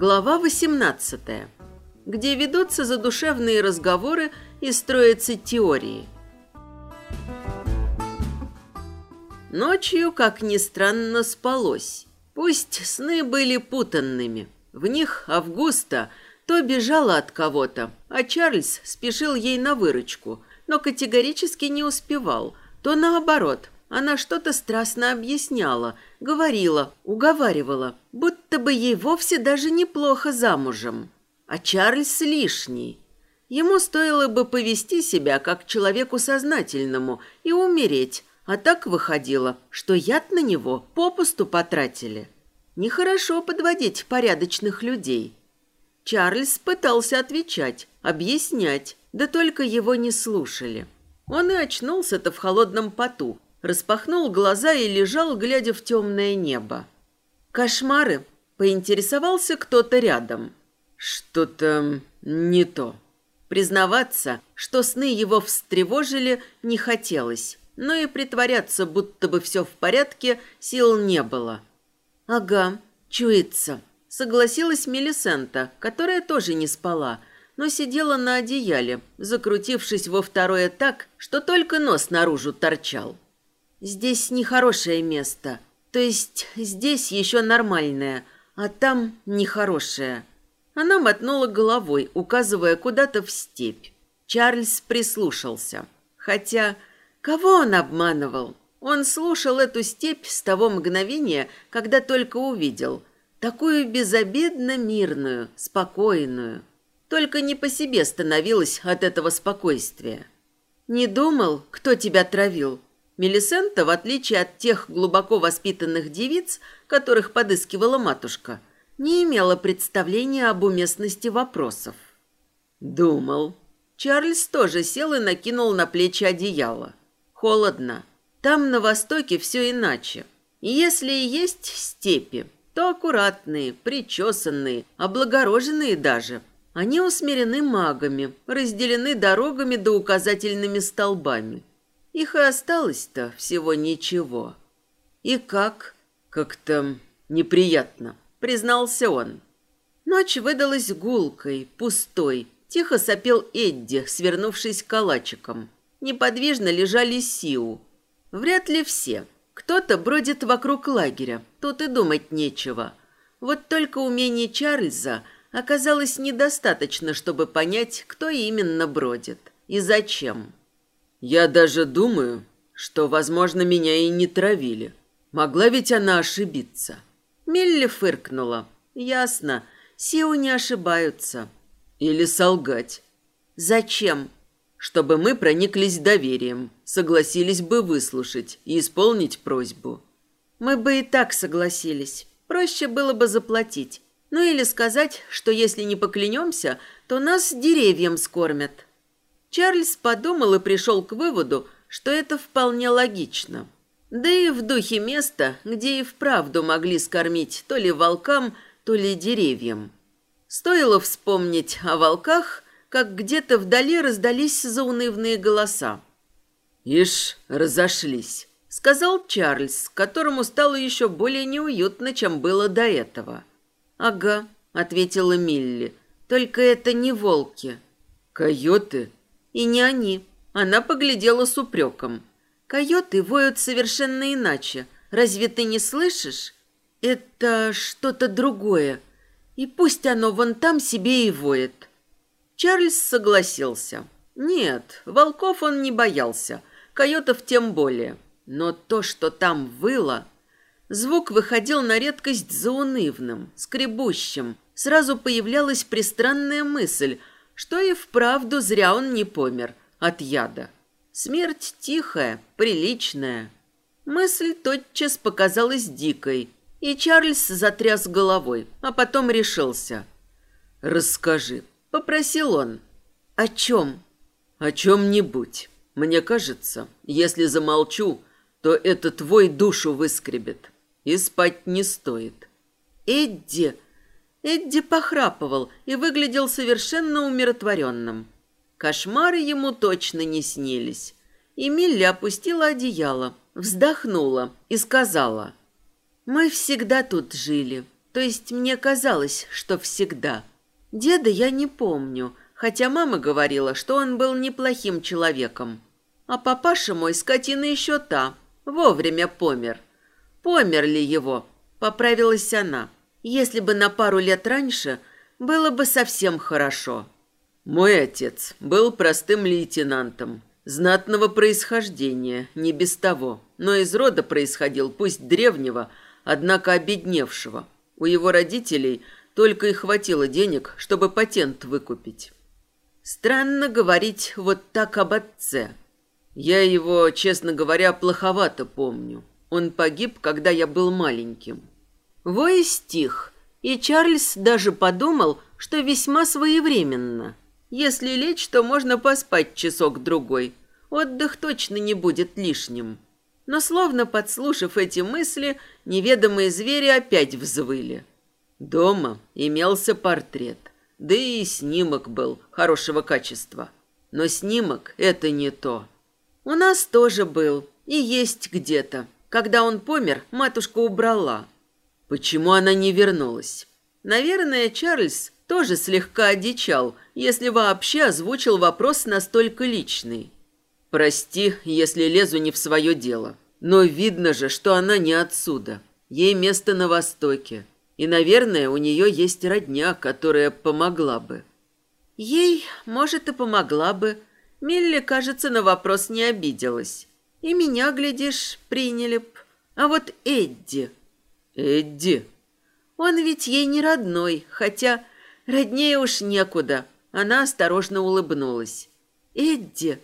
Глава 18, где ведутся задушевные разговоры и строятся теории. Ночью, как ни странно, спалось. Пусть сны были путанными. В них Августа то бежала от кого-то, а Чарльз спешил ей на выручку, но категорически не успевал. То наоборот, она что-то страстно объясняла, говорила, уговаривала, будто бы ей вовсе даже неплохо замужем. А Чарльз лишний. Ему стоило бы повести себя как человеку сознательному и умереть, а так выходило, что яд на него попусту потратили. Нехорошо подводить порядочных людей. Чарльз пытался отвечать, объяснять, да только его не слушали. Он и очнулся-то в холодном поту, распахнул глаза и лежал, глядя в темное небо. «Кошмары?» – поинтересовался кто-то рядом. «Что-то не то». Признаваться, что сны его встревожили, не хотелось, но и притворяться, будто бы все в порядке, сил не было. «Ага, чуется», – согласилась Мелисента, которая тоже не спала, но сидела на одеяле, закрутившись во второе так, что только нос наружу торчал. Здесь нехорошее место. То есть здесь еще нормальное, а там нехорошее. Она мотнула головой, указывая куда-то в степь. Чарльз прислушался. Хотя, кого он обманывал? Он слушал эту степь с того мгновения, когда только увидел. Такую безобидно мирную, спокойную. Только не по себе становилось от этого спокойствия. «Не думал, кто тебя травил?» Мелисента, в отличие от тех глубоко воспитанных девиц, которых подыскивала матушка, не имела представления об уместности вопросов. Думал. Чарльз тоже сел и накинул на плечи одеяло. Холодно. Там на востоке все иначе. И если и есть степи, то аккуратные, причесанные, облагороженные даже. Они усмирены магами, разделены дорогами да указательными столбами. Их и осталось-то всего ничего. И как? Как-то неприятно, признался он. Ночь выдалась гулкой, пустой. Тихо сопел Эдди, свернувшись калачиком. Неподвижно лежали Сиу. Вряд ли все. Кто-то бродит вокруг лагеря. Тут и думать нечего. Вот только умение Чарльза оказалось недостаточно, чтобы понять, кто именно бродит и зачем. Я даже думаю, что, возможно, меня и не травили. Могла ведь она ошибиться. Милли фыркнула. Ясно, Сиу не ошибаются. Или солгать. Зачем? Чтобы мы прониклись доверием, согласились бы выслушать и исполнить просьбу. Мы бы и так согласились. Проще было бы заплатить. Ну или сказать, что если не поклянемся, то нас деревьям скормят. Чарльз подумал и пришел к выводу, что это вполне логично. Да и в духе места, где и вправду могли скормить то ли волкам, то ли деревьям. Стоило вспомнить о волках, как где-то вдали раздались заунывные голоса. «Ишь, разошлись», — сказал Чарльз, которому стало еще более неуютно, чем было до этого. «Ага», — ответила Милли, — «только это не волки». «Койоты?» И не они. Она поглядела с упреком. Койоты воют совершенно иначе. Разве ты не слышишь? Это что-то другое. И пусть оно вон там себе и воет. Чарльз согласился. Нет, волков он не боялся. Койотов тем более. Но то, что там выло... Звук выходил на редкость заунывным, скребущим. Сразу появлялась пристранная мысль – что и вправду зря он не помер от яда. Смерть тихая, приличная. Мысль тотчас показалась дикой, и Чарльз затряс головой, а потом решился. «Расскажи», — попросил он. «О чем?» «О чем-нибудь. Мне кажется, если замолчу, то это твой душу выскребет, и спать не стоит». «Эдди!» Эдди похрапывал и выглядел совершенно умиротворенным. Кошмары ему точно не снились. И опустила одеяло, вздохнула и сказала. «Мы всегда тут жили. То То есть мне казалось, что всегда. Деда я не помню, хотя мама говорила, что он был неплохим человеком. А папаша мой скотина еще та, вовремя помер. Помер ли его? Поправилась она. Если бы на пару лет раньше, было бы совсем хорошо. Мой отец был простым лейтенантом, знатного происхождения, не без того, но из рода происходил, пусть древнего, однако обедневшего. У его родителей только и хватило денег, чтобы патент выкупить. Странно говорить вот так об отце. Я его, честно говоря, плоховато помню. Он погиб, когда я был маленьким. Вой стих, и Чарльз даже подумал, что весьма своевременно. Если лечь, то можно поспать часок-другой. Отдых точно не будет лишним. Но словно подслушав эти мысли, неведомые звери опять взвыли. Дома имелся портрет, да и снимок был хорошего качества. Но снимок – это не то. У нас тоже был и есть где-то. Когда он помер, матушка убрала. Почему она не вернулась? Наверное, Чарльз тоже слегка одичал, если вообще озвучил вопрос настолько личный. Прости, если лезу не в свое дело. Но видно же, что она не отсюда. Ей место на Востоке. И, наверное, у нее есть родня, которая помогла бы. Ей, может, и помогла бы. Милли, кажется, на вопрос не обиделась. И меня, глядишь, приняли б. А вот Эдди... Эдди? Он ведь ей не родной, хотя роднее уж некуда. Она осторожно улыбнулась. Эдди...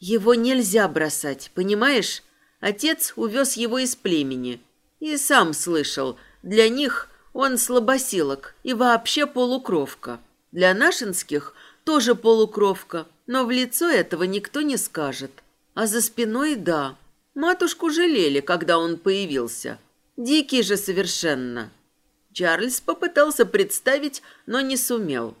Его нельзя бросать, понимаешь? Отец увез его из племени. И сам слышал, для них он слабосилок и вообще полукровка. Для нашинских тоже полукровка, но в лицо этого никто не скажет. А за спиной – да. Матушку жалели, когда он появился. Дикий же совершенно. Чарльз попытался представить, но не сумел.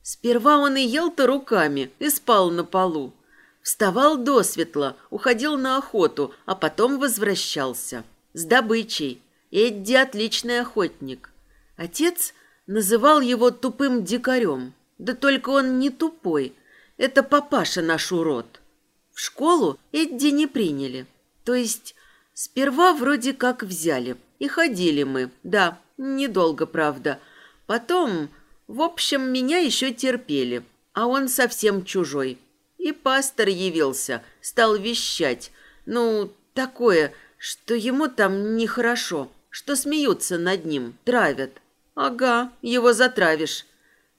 Сперва он и ел-то руками, и спал на полу. Вставал досветло, уходил на охоту, а потом возвращался. С добычей. Эдди отличный охотник. Отец называл его тупым дикарем. Да только он не тупой. Это папаша наш урод. В школу Эдди не приняли. То есть сперва вроде как взяли. И ходили мы, да, недолго, правда. Потом, в общем, меня еще терпели. А он совсем чужой. И пастор явился, стал вещать. Ну, такое, что ему там нехорошо, что смеются над ним, травят. Ага, его затравишь.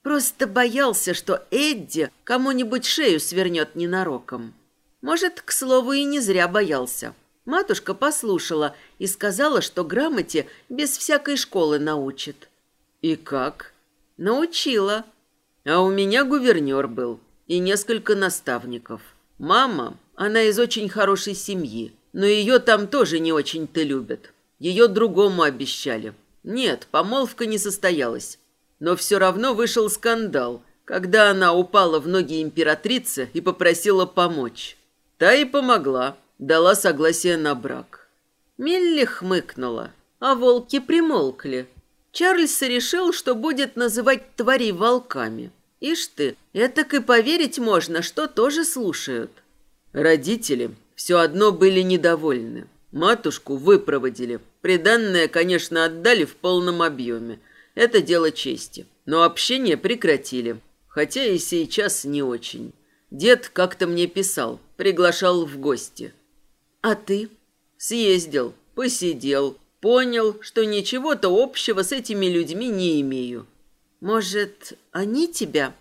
Просто боялся, что Эдди кому-нибудь шею свернет ненароком. Может, к слову, и не зря боялся. Матушка послушала и сказала, что грамоте без всякой школы научит. И как? Научила. А у меня гувернер был и несколько наставников. Мама, она из очень хорошей семьи, но ее там тоже не очень-то любят. Ее другому обещали. Нет, помолвка не состоялась. Но все равно вышел скандал, когда она упала в ноги императрицы и попросила помочь. Та и помогла, дала согласие на брак. Милли хмыкнула, а волки примолкли. Чарльз решил, что будет называть тварей волками. Ишь ты, этак и поверить можно, что тоже слушают. Родители все одно были недовольны. Матушку выпроводили. Приданное, конечно, отдали в полном объеме. Это дело чести. Но общение прекратили. Хотя и сейчас не очень. Дед как-то мне писал, приглашал в гости. А ты? Съездил, посидел, понял, что ничего-то общего с этими людьми не имею. Может, они тебя?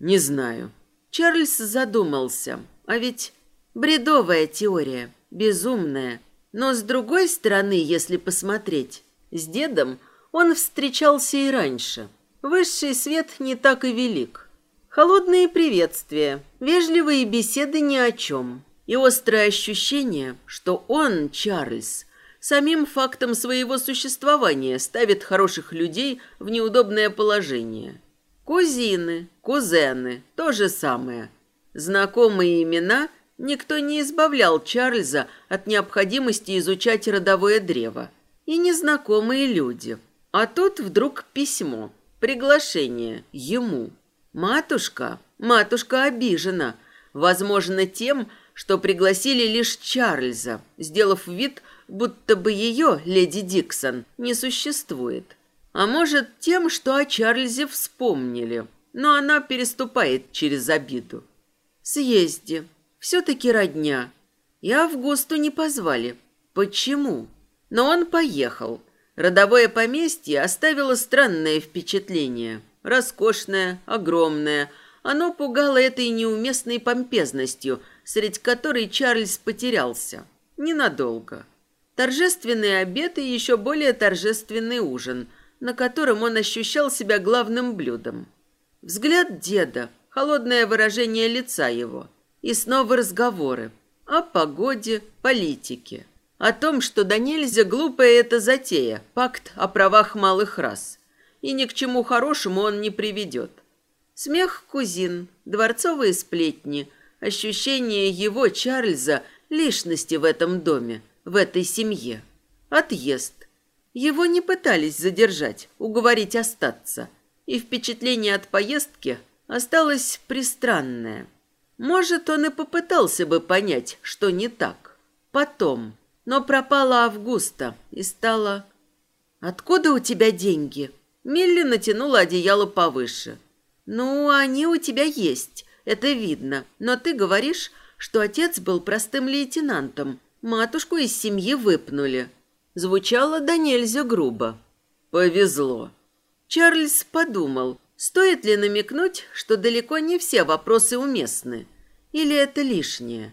Не знаю. Чарльз задумался. А ведь бредовая теория, безумная. Но с другой стороны, если посмотреть, с дедом он встречался и раньше. Высший свет не так и велик. Холодные приветствия, вежливые беседы ни о чем. И острое ощущение, что он, Чарльз, самим фактом своего существования ставит хороших людей в неудобное положение. Кузины, кузены – то же самое. Знакомые имена никто не избавлял Чарльза от необходимости изучать родовое древо. И незнакомые люди. А тут вдруг письмо, приглашение ему. Матушка, матушка обижена, возможно, тем, что пригласили лишь Чарльза, сделав вид, будто бы ее, леди Диксон, не существует. А может, тем, что о Чарльзе вспомнили, но она переступает через обиду. Съезди, все-таки родня. И Августу не позвали. Почему? Но он поехал. Родовое поместье оставило странное впечатление. Роскошное, огромное. Оно пугало этой неуместной помпезностью, среди которой Чарльз потерялся. Ненадолго. Торжественный обед и еще более торжественный ужин, на котором он ощущал себя главным блюдом. Взгляд деда, холодное выражение лица его. И снова разговоры о погоде, политике. О том, что да нельзя глупая эта затея, пакт о правах малых рас. И ни к чему хорошему он не приведет. Смех кузин, дворцовые сплетни, ощущение его, Чарльза, лишности в этом доме, в этой семье. Отъезд. Его не пытались задержать, уговорить остаться. И впечатление от поездки осталось пристранное. Может, он и попытался бы понять, что не так. Потом. Но пропала Августа и стала... «Откуда у тебя деньги?» Милли натянула одеяло повыше. «Ну, они у тебя есть, это видно. Но ты говоришь, что отец был простым лейтенантом, Матушку из семьи выпнули. Звучало да нельзя грубо. Повезло. Чарльз подумал, стоит ли намекнуть, что далеко не все вопросы уместны. Или это лишнее.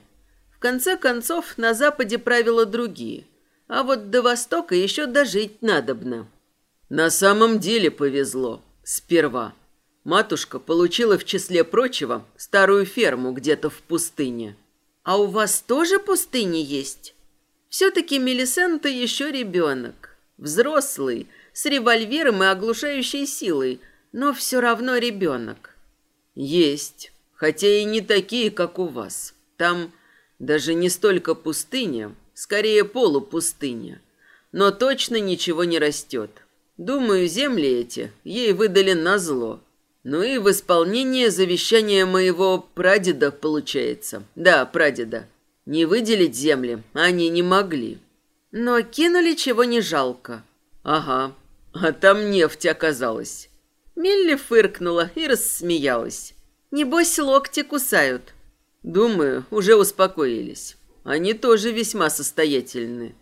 В конце концов, на Западе правила другие. А вот до Востока еще дожить надобно. На самом деле повезло. Сперва. Матушка получила в числе прочего старую ферму где-то в пустыне. А у вас тоже пустыни есть? Все-таки Мелисента еще ребенок. Взрослый, с револьвером и оглушающей силой, но все равно ребенок. Есть, хотя и не такие, как у вас. Там даже не столько пустыня, скорее полупустыня. Но точно ничего не растет. Думаю, земли эти ей выдали на зло. Ну и в исполнение завещания моего прадеда получается. Да, прадеда. Не выделить земли они не могли. Но кинули чего не жалко. Ага, а там нефть оказалась. Милли фыркнула и рассмеялась. Небось, локти кусают. Думаю, уже успокоились. Они тоже весьма состоятельны.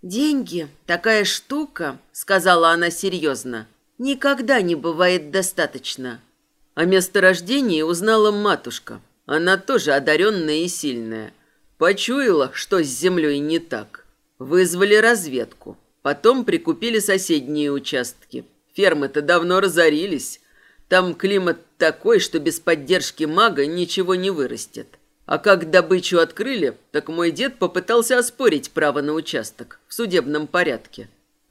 «Деньги – такая штука», – сказала она серьезно. Никогда не бывает достаточно. О месторождении узнала матушка. Она тоже одаренная и сильная. Почуяла, что с землей не так. Вызвали разведку. Потом прикупили соседние участки. Фермы-то давно разорились. Там климат такой, что без поддержки мага ничего не вырастет. А как добычу открыли, так мой дед попытался оспорить право на участок в судебном порядке.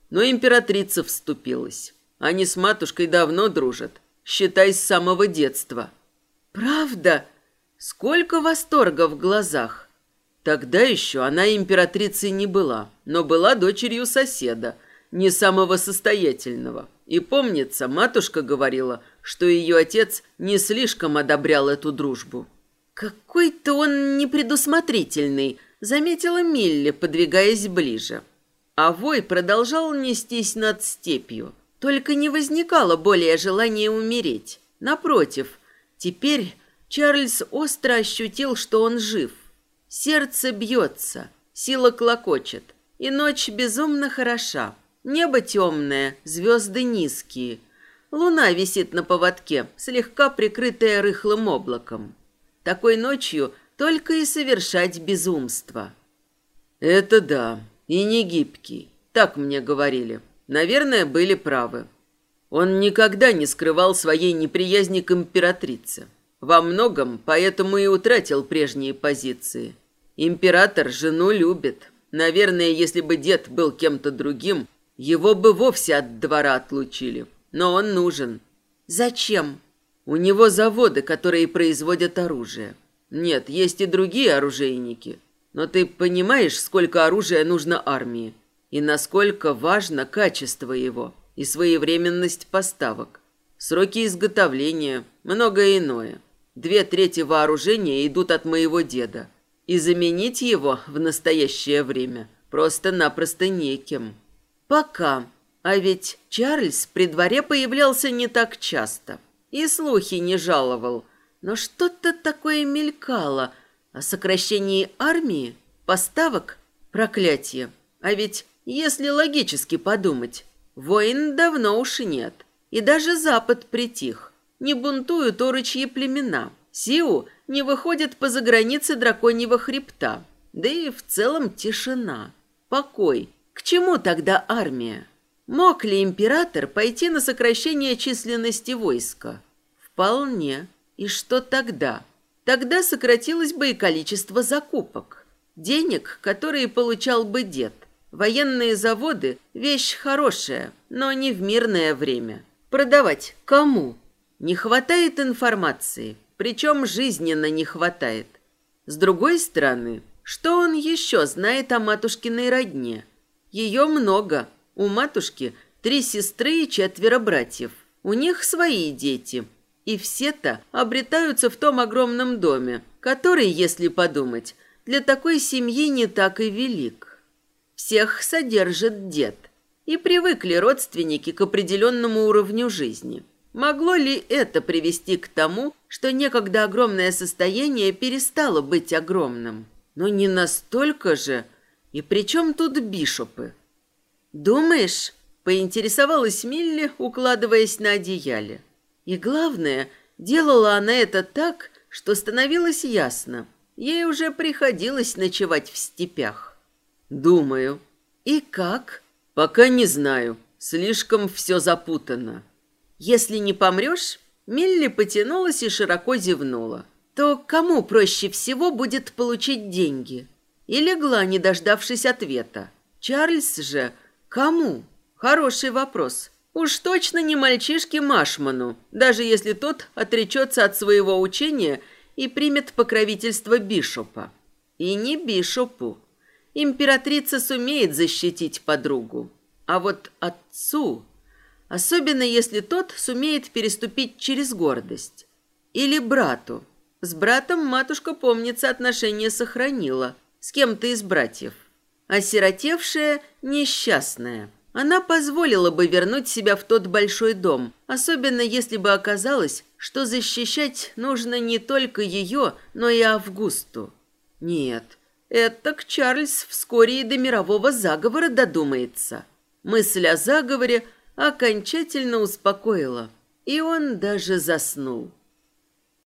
Но императрица вступилась. Они с матушкой давно дружат. Считай, с самого детства. Правда? Сколько восторга в глазах. Тогда еще она императрицей не была, но была дочерью соседа, не самого состоятельного. И помнится, матушка говорила, что ее отец не слишком одобрял эту дружбу. «Какой-то он непредусмотрительный», — заметила Милли, подвигаясь ближе. А вой продолжал нестись над степью. Только не возникало более желания умереть. Напротив, теперь Чарльз остро ощутил, что он жив. Сердце бьется, сила клокочет, и ночь безумно хороша. Небо темное, звезды низкие. Луна висит на поводке, слегка прикрытая рыхлым облаком. Такой ночью только и совершать безумство. Это да, и не гибкий, так мне говорили. Наверное, были правы. Он никогда не скрывал своей неприязни к императрице. Во многом поэтому и утратил прежние позиции. Император жену любит. Наверное, если бы дед был кем-то другим, его бы вовсе от двора отлучили. Но он нужен. Зачем? У него заводы, которые производят оружие. Нет, есть и другие оружейники. Но ты понимаешь, сколько оружия нужно армии? И насколько важно качество его. и своевременность поставок, сроки изготовления, многое иное. Две трети вооружения идут от моего деда, и заменить его в настоящее время просто-напросто неким. Пока. А ведь Чарльз при дворе появлялся не так часто. И слухи не жаловал. Но что-то такое мелькало о сокращении армии, поставок, проклятие. А ведь, если логически подумать, войн давно уж нет. И даже Запад притих. Не бунтуют орочьи племена. Сиу не выходят по загранице драконьего хребта. Да и в целом тишина, покой. К чему тогда армия? Мог ли император пойти на сокращение численности войска? Вполне. И что тогда? Тогда сократилось бы и количество закупок. Денег, которые получал бы дед. Военные заводы – вещь хорошая, но не в мирное время. Продавать кому? Не хватает информации, причем жизненно не хватает. С другой стороны, что он еще знает о матушкиной родне? Ее много. У матушки три сестры и четверо братьев. У них свои дети. И все-то обретаются в том огромном доме, который, если подумать, для такой семьи не так и велик. Всех содержит дед. И привыкли родственники к определенному уровню жизни. Могло ли это привести к тому, что некогда огромное состояние перестало быть огромным? Но не настолько же. И при чем тут бишопы? «Думаешь?» – поинтересовалась Милли, укладываясь на одеяле. И главное, делала она это так, что становилось ясно. Ей уже приходилось ночевать в степях. «Думаю». «И как?» «Пока не знаю. Слишком все запутано». «Если не помрешь...» Милли потянулась и широко зевнула. «То кому проще всего будет получить деньги?» И легла, не дождавшись ответа. Чарльз же Кому? Хороший вопрос. Уж точно не мальчишке Машману, даже если тот отречется от своего учения и примет покровительство Бишопа. И не Бишопу. Императрица сумеет защитить подругу. А вот отцу, особенно если тот сумеет переступить через гордость. Или брату. С братом матушка, помнится, отношения сохранила. С кем-то из братьев осиротевшая, несчастная. Она позволила бы вернуть себя в тот большой дом, особенно если бы оказалось, что защищать нужно не только ее, но и Августу. Нет, это к Чарльз вскоре и до мирового заговора додумается. Мысль о заговоре окончательно успокоила, и он даже заснул.